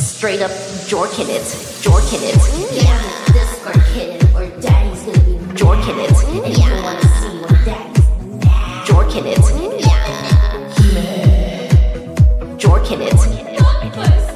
straight up jorking it, jorking it. Yeah. This or kid or daddy's gonna be Jorking it. And yeah. you wanna see what daddy's jorking it, Yeah. jorking it.